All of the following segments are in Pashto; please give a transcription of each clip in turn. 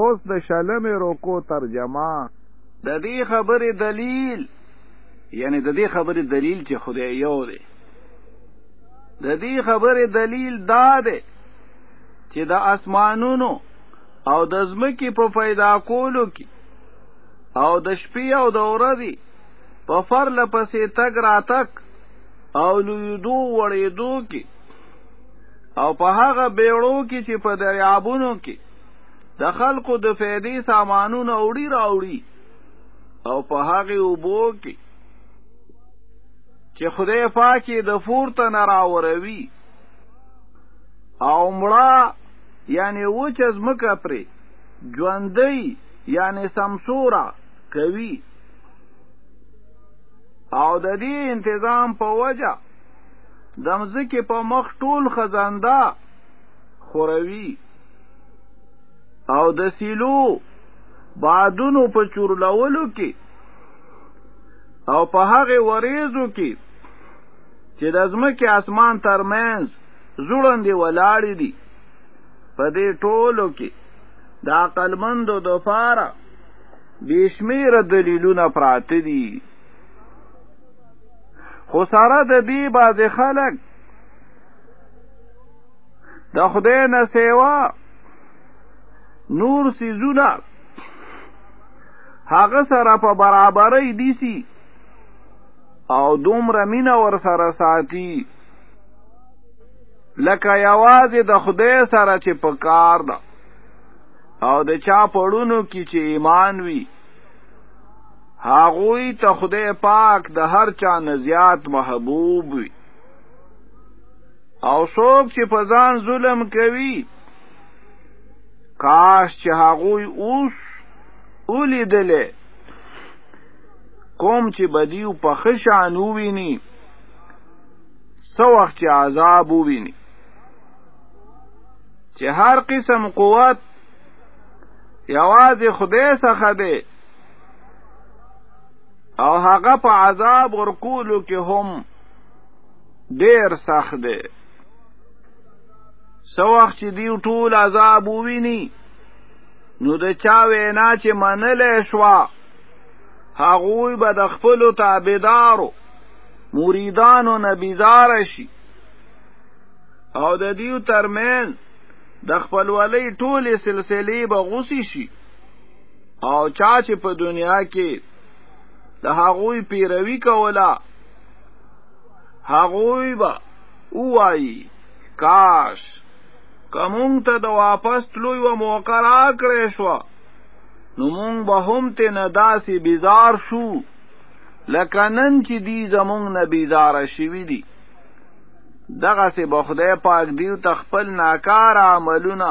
اوس د شلمې روکو ترجمه د دې خبرې دلیل یعنی د دې خبرې دلیل چې خدای یو دی د دې خبرې دلیل دا دی چې د اسمانونو او د ځمکې په پیدا کولو کې او د شپې او د ورځې په فرله پسې تګ راتک او لویدو وړېدو کې او په هغه بیړو کې چې په دریابونو کې د خلکو د فیدې سامانونه اوړي راوړي او په هغې اوبو کې چې خدای پاکې د فورته نه راوروي او مړه یعنی وچه ځمکه پرې ژوندی یعنی سمسوره کوي او د دې انتظام په وجه د مځکې په مخ ټول خزانده خوروي او د سیلو بادونو په چورلولو کې او په هغه وریزو کې چې د ځمکې اسمان ترمنځ زوړندې ولاړې دي په دې ټولو کې د عقلمندو د فاره بشمیره دلیلونه پراته دي خو سره د دې بعض خلک د خدای نه سیوا نور سیزونه هغه سره په برابرۍ دیسی او دومره مینه ور سره ساتي لکه یوازې د خدای سره چې په کار ده او د چا پړونو کې چې ایمان وي هغوی ته خدای پاک د هر چا نه زیات محبوب وي او څوک چې په ځان ظلم کوي کاش چې هغوی اوس ولیدلې کوم چې بدیو په خشان وویني څو وخت چې عذاب وویني چې هر قسم قوت یوازې خدای څخه دی او هغه په عذاب ورکولو کې هم ډیر سخت دی سو وخت چې دی ټول عذاب وویني نو د چا وینا چې منلې شوا هغوی به د خپل تابعدارو مریدانو نه بیزار شي او د دیو ترمن د خپلولۍ ټولې سلسلې به غوسی شي او چا چې په دنیا کې د هغوی پیروي کوله هغوی به وایي کاش کوم ته د واپس تلو یو موقع راکړې شو نو مونږ به هم ته نه داسې بیزار شو لکه نن چې دی زمونږ نه بیزار شوي دي دغه سه بخدای پاک دیو تخپل ناکار عملونه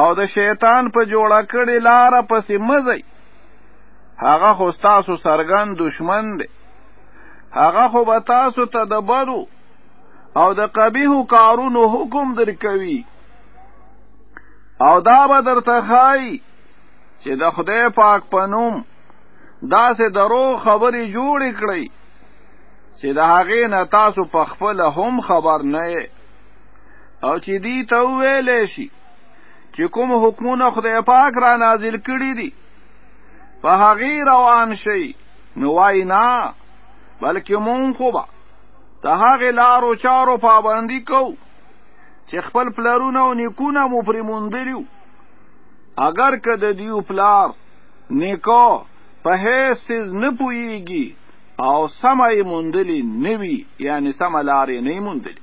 او د شیطان په جوړه کړې لاره پسې مزئ هغه خو تاسو سرګن دشمن دی هغه خو به تاسو ته د بدو او د قبیحو کارونو حکم درکوي او دا به درته ښایي چې د خدای پاک په نوم داسې درو خبرې جوړې کړئ چې د هغې نه تاسو په خپله هم خبر نه او چې دی ته ویلې شي چې کوم حکمونه خدای پاک را نازل کړی دي په هغه روان شي نو وای نه بلکې مونږ خو به د هغه لارو چارو پابندي کو چې خپل پلارونه او نیکونه مو پرې موندلیو اگر که د دیو پلار نیکو په هیڅ نه پوهیږي او سمه یې موندلې نه وي یعنې سمه لارې نه یې موندلې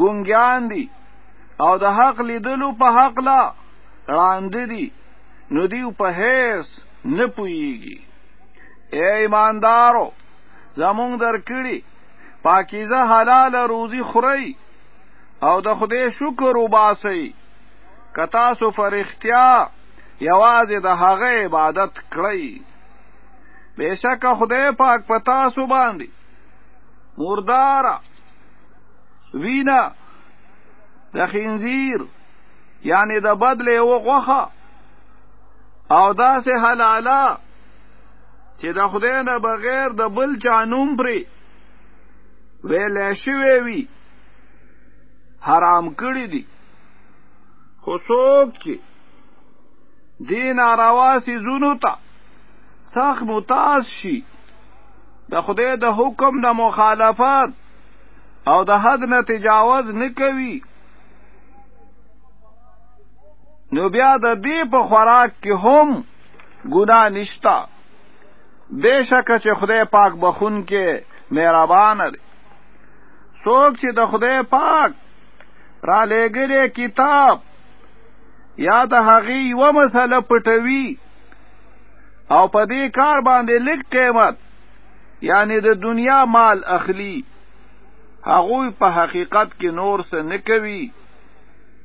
ګونګیان دي او د حق لیدلو په حق لا ړاند دي نو دیو په هیڅ نه پوهیږي اے ایماندارو زمونږ درکړي پاکیزه حلاله روزي خورئ او د خدای شکر وباسئ که تاسو په رښتیا یوازې د هغه عبادت کړئ بېشکه خدای پاک په تاسو باندې مرداره وینا د خنزیر یعنی د بدلې او غوخه او داسې حلاله چې د خدای نه بغیر د بل چا نوم پرې ویلې شوی وي حرام کړی دي خو څوک چې دین روا سي زونو ته سخت متاز شي د خدای د حکم د مخالفت او د حد نه تجاوز نه کوي نو بیا د دې په خوراک کې هم ګنا نشتا بشک چې خدای پاک بخون کې مهربان دی څوک چې د خدای پاک را لګره کتاب یا د هغې یوه مسله پټوي او په دې کار باندې لږ قیمت یعنی د دنیا مال اخلی هغوی په حقیقت کې نور څه نه کوي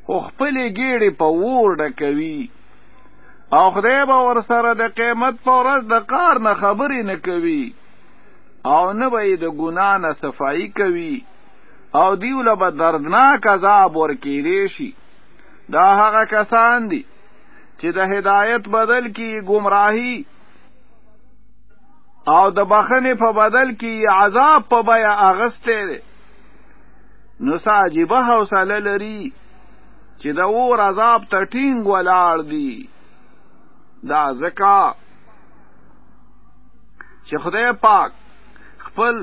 خو خپل ګیړې په ور ډکوي او خدای به ور سره د قیامت په ورځ د کار نه خبرې نه کوي او نه به د ګنا نه صفائی کوي او دیو له به دردناک عذاب ورکیری شي دا هغه کسان دي چې د هدایت بدل کې گمراهي او د بخنې په بدل کې عذاب په بیا اغسته دی نو ساجيبه حوصله لري چې د اور عذاب ته ټینګ ولاړ دي دا زکا چې خدای پاک خپل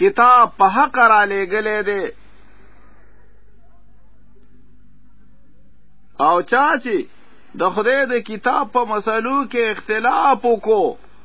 کتاب په حق را لېګلې دی او چا چې د خدای د کتاب په مسلو کې اختلاف وکړو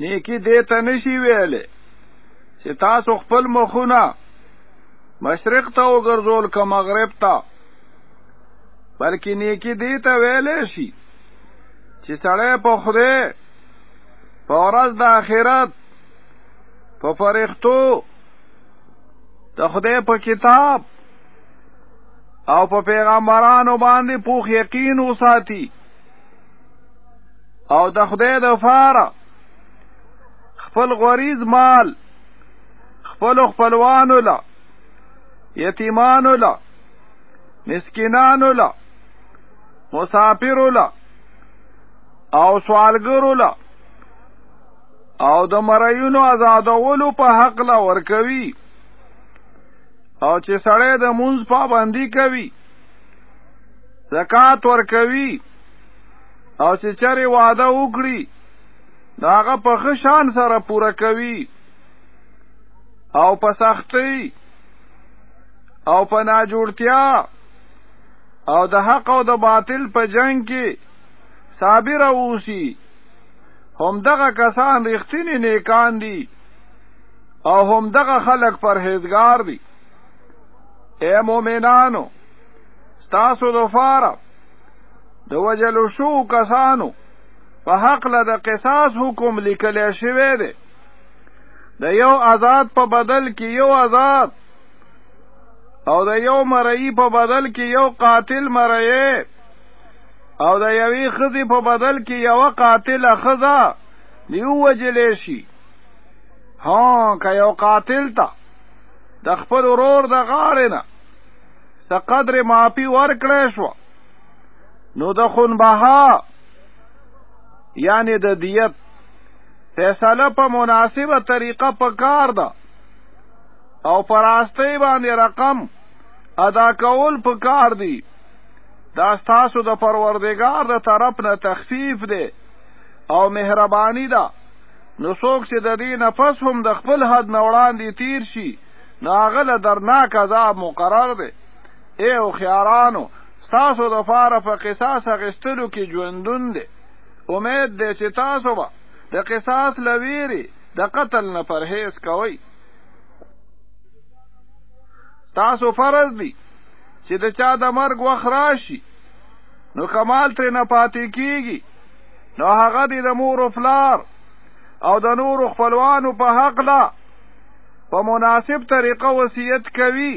نیکی دې ته نشي ویلې چې تاسو خپل مخونه مشرق ته وګرځول که مغرب ته بلکې نیکی دې ته ویلې شي چې سړی په خدای په ورځ د آخرت په فرښتو د خدای په کتاب او په پیغمبرانو باندې پوخ یقین وساتي او د خدای د فاره خپل غریز مال خپل خپلوانو له یتیمانو له مسکینانو له مسافرو له او سوالګرو له او د مریونو آزادولو په حق لا ورکوي او چې سړی د مونږ پابندي کوي زکات ورکوي او چې چرې وعده وکړي نو هغه په ښه شان سره پوره کوي او په سختۍ او په ناجوړتیا او د حق او د باطل په جنگ کې صابر اوسي هم دغه کسان رښتینی نیکان دي او هم دغه خلق پرهیزګار دي اے مومنانو ستاسو د فارب د وجل شو کسانو په حق له د قصاص حکم لیکل شوی دی د یو آزاد په بدل کې یو آزاد او د یو مرئی په بدل کې یو قاتل مرئی او د یوې خزي په بدل کې یو قاتل خزا دیو وجلې شي ها که یو قاتل تا د خپل ورور د غاړې نه څه قدر معافي ورکړې شو نو د خون بها یعنی د دیت فیصله په مناسبه طریقه په کار ده او پراستی باندې رقم ادا کول په کار دی دا ستاسو د پروردگار د طرف نه تخفیف دی او مهربانی ده نو څوک چې د دې نفس هم د خپل حد نه وړاندې تیر شي نو هغه له درناک عذاب مقرر دی اے او خیارانو ستاسو د فاره په قصاص اغستلو کې ژوندون دی امید دی چې تاسو به د قصاص لویری د قتل نه پرهیز کوئ تاسو فرض دی چې د چا د مرګ وخت راشي نو کمال ترې نه پاتې کیږي نو هغه دی د مور او فلار او د نور خپلوانو په حق لا په مناسب طریقه وصیت کوي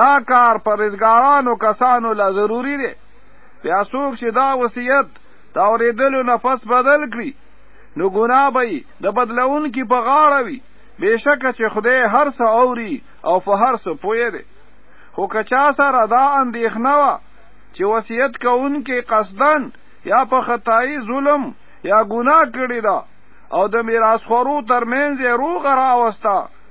دا کار پر رزګارانو کسانو لا ضروری دی بیا څوک چې دا وصیت د اورېدلو نه پس بدل کړي نو ګناه به د بدلونکي په غاړه وي بېشکه چې خدای هر څه اوري او په هر څه پوه دی خو که چا سره دا اندېښنه وه چې وصیت کوونکی قصدن یا په خطایي ظلم یا ګناه کړې ده او د میراثخورو ترمنځ یې روغه راوسته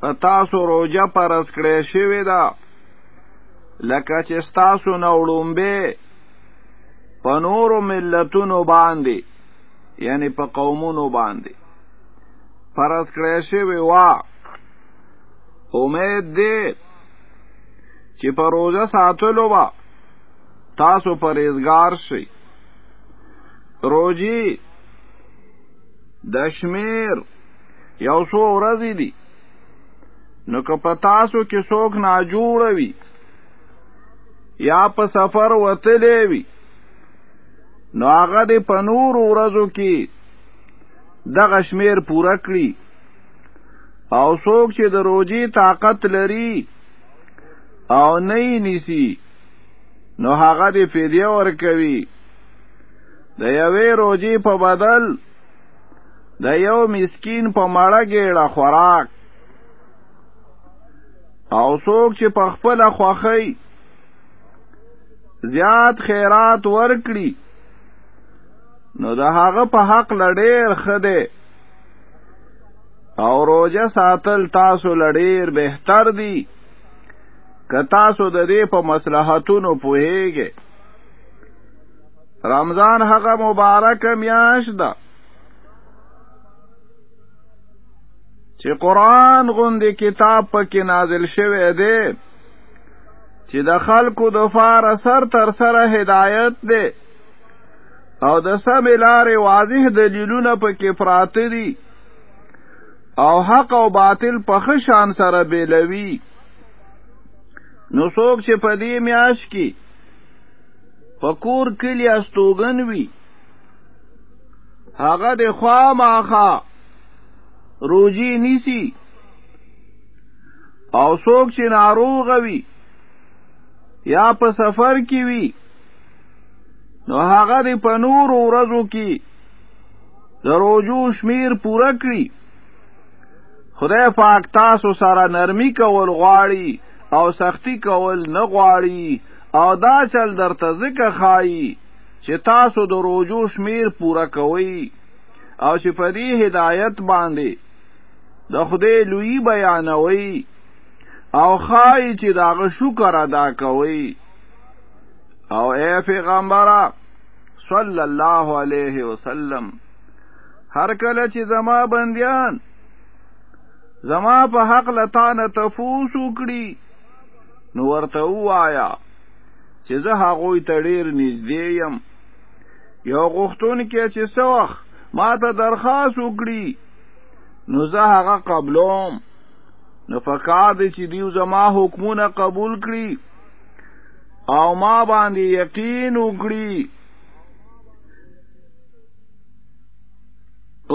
په تاسو روجه پرز کړی شوی ده لکه چې ستاسو نه وړومبه په نورو ملتونو باندې یعنی په قومونو باندې فرض کړی شوی وا امید دی چې په روزه ساتلو به تاسو پرهیزګار شئ روجی د شمیر یو څو ورځې دي نو که په تاسو کې څوک ناجوړ وي یا په سفر وتلی وي نو هغه دې په نور ورځو کې دغه شمیر پوره کړي او څوک چې د روجي طاقت لري او نه یې نیسي نو هغه دې فدیه ورکوي د یوې روجي په بدل د یو مسکین په مړه ګېړه خوراک او څوک چې په خپل خوخی زیات خیرات ورکړي نو د هغه په حق لډیر خده او روزه ساتل تاسو لډیر بهتر دي که تاسو د دې په مصلحتونو پوهیږئ رمضان هغه مبارک میاش ده چې قران غوندې کتاب پکې نازل شوی دی چې د خلکو د فار سر تر سره هدایت دی او د سم لارې واضح دلیلونه پکې پراته دي او حق او باطل په ښه شان سره بیلوي نو څوک چې په دې میاش کې په کور کلی استوګن وي هغه د خوا ماخه روجی نیسی او څوک چې ناروغ وي یا په سفر کې وي نو هغه د په نور ورځو کې د روجو شمیر پوره کړي خدای پاک تاسو سره نرمي کول غواړي او سختی کول نه غواړي او دا چل درته ځکه خایي چې تاسو د روجو شمیر پوره کوئ او چې په دې هدایت باندې د خدای لوی بیانوي او خای چې داغه شکر ادا کوي او اے پیغمبره صلی الله علیه وسلم هر کله چې زما بندیان زما په حق لتانه تفوس وکړي نو ورته وایا چې زه هغوی ته ډیر نږدې یم یو غوښتون کې چې سوخ ما ته درخواست وکړي نو زه هغه قبلوم نو فکار دی چې دیو زما حکمونه قبول کړي او ما باندې یقین وکړي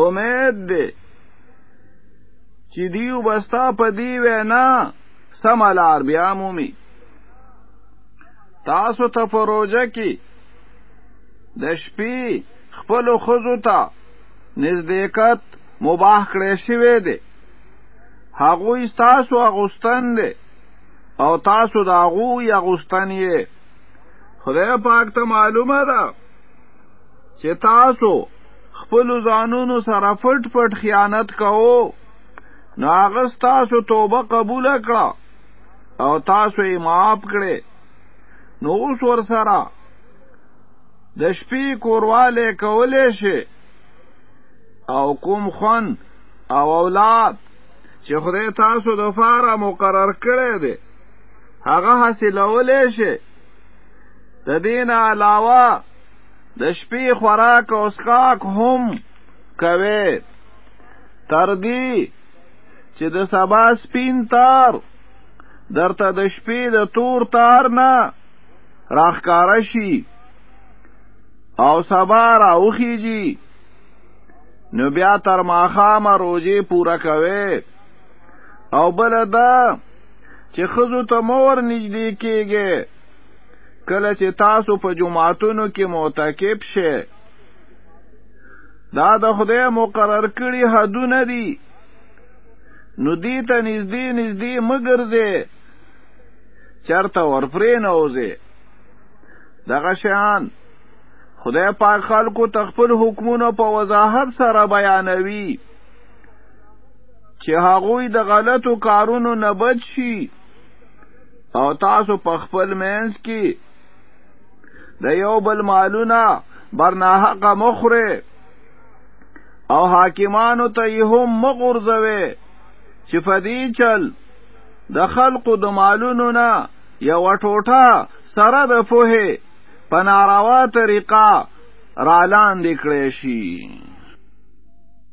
امید دی چې دیو بستا په دی وینا سم لار بیا مومي تاسو ته په روژه کې د شپې خپلو ښځو ته نزدېکت مباح کړی شوی دی هغوی ستاسو اغوستن دی او تاسو د هغوی اغوستن یې خدای پاک ته معلومه ده چې تاسو خپلو ځانونو سره پټ پټ خیانت کوئ نو هغه تاسو توبه قبول کړه او تاسو یې معاف کړې نو اوس ور سره د شپې کورواله کولې شي او کوم خون او اولاد چې خدای تاسو د فاره مقرر کړی دی هغه حاصلولی شي د دې نه علاوه د شپې خوراک او اسکاک هم کوي ترګي چې د سبا سپین تار درته د شپې د تور تار نه راخکاره شي او سبا راوخیږي نو بیا تر ماښامه روژې پوره کوي او بل دا چې خزو ته مور نږدې کېږي کله چې تاسو په جماعتونو کې معتکب شئ دا د خدای مقرر کړي حدونه دي نو دې ته نږدې نږدې مګرځې چرته ورپرې نه اوځې دغه شیان خدای پاک خلکو تخپل حکمونه په وضاحت سره بیانوي چې هغوی د غلطو کارونو نه بچ شي او تاسو په خپل منځ کې د یو بل مالونه برناحقه مخره او حاکمانو ته یې هم مغورځوي چې په دې چل د خلقو د مالونو نه یو ټوټه سره د پوهې په ناروا طریقه را لاندې کړی شي